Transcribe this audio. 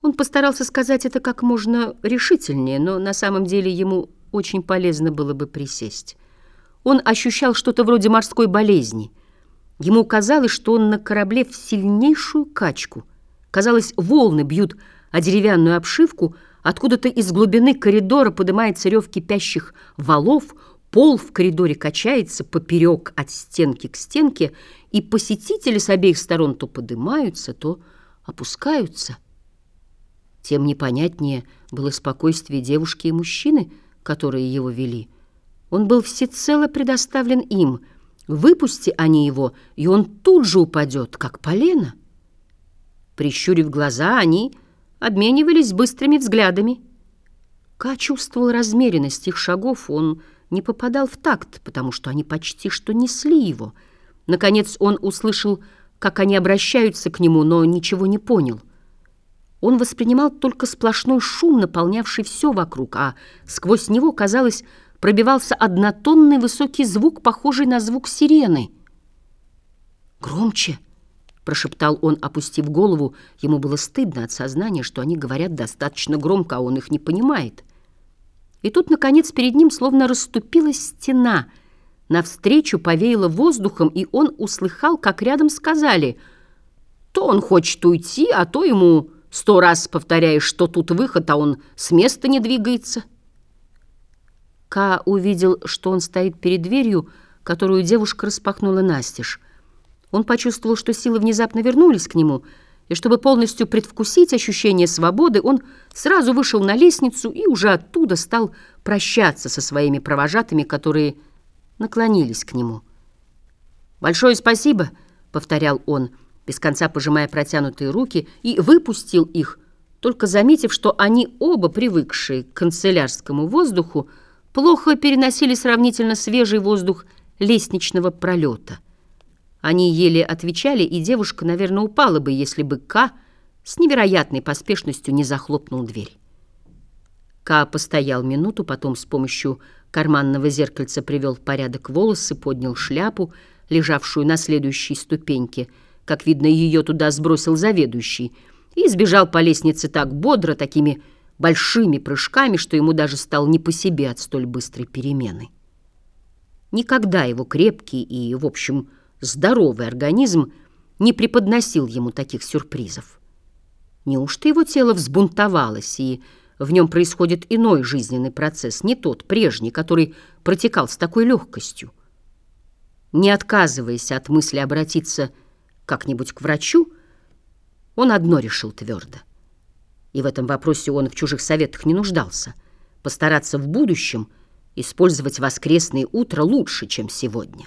Он постарался сказать это как можно решительнее, но на самом деле ему очень полезно было бы присесть. Он ощущал что-то вроде морской болезни. Ему казалось, что он на корабле в сильнейшую качку. Казалось, волны бьют о деревянную обшивку, откуда-то из глубины коридора поднимается рев кипящих валов, пол в коридоре качается поперек от стенки к стенке, и посетители с обеих сторон то поднимаются, то опускаются – тем непонятнее было спокойствие девушки и мужчины, которые его вели. Он был всецело предоставлен им. Выпусти они его, и он тут же упадет, как полено. Прищурив глаза, они обменивались быстрыми взглядами. Ка чувствовал размеренность их шагов, он не попадал в такт, потому что они почти что несли его. Наконец он услышал, как они обращаются к нему, но ничего не понял. Он воспринимал только сплошной шум, наполнявший все вокруг, а сквозь него, казалось, пробивался однотонный высокий звук, похожий на звук сирены. «Громче!» — прошептал он, опустив голову. Ему было стыдно от сознания, что они говорят достаточно громко, а он их не понимает. И тут, наконец, перед ним словно расступилась стена. Навстречу повеяло воздухом, и он услыхал, как рядом сказали, «То он хочет уйти, а то ему...» Сто раз повторяешь, что тут выход, а он с места не двигается. Ка увидел, что он стоит перед дверью, которую девушка распахнула настежь. Он почувствовал, что силы внезапно вернулись к нему, и чтобы полностью предвкусить ощущение свободы, он сразу вышел на лестницу и уже оттуда стал прощаться со своими провожатыми, которые наклонились к нему. «Большое спасибо», — повторял он, — без конца пожимая протянутые руки, и выпустил их, только заметив, что они оба, привыкшие к канцелярскому воздуху, плохо переносили сравнительно свежий воздух лестничного пролета. Они еле отвечали, и девушка, наверное, упала бы, если бы К с невероятной поспешностью не захлопнул дверь. К постоял минуту, потом с помощью карманного зеркальца привел в порядок волосы, поднял шляпу, лежавшую на следующей ступеньке — как видно, ее туда сбросил заведующий, и сбежал по лестнице так бодро, такими большими прыжками, что ему даже стал не по себе от столь быстрой перемены. Никогда его крепкий и, в общем, здоровый организм не преподносил ему таких сюрпризов. Неужто его тело взбунтовалось, и в нем происходит иной жизненный процесс, не тот прежний, который протекал с такой легкостью? Не отказываясь от мысли обратиться к как-нибудь к врачу, он одно решил твердо. И в этом вопросе он в чужих советах не нуждался. Постараться в будущем использовать воскресное утро лучше, чем сегодня.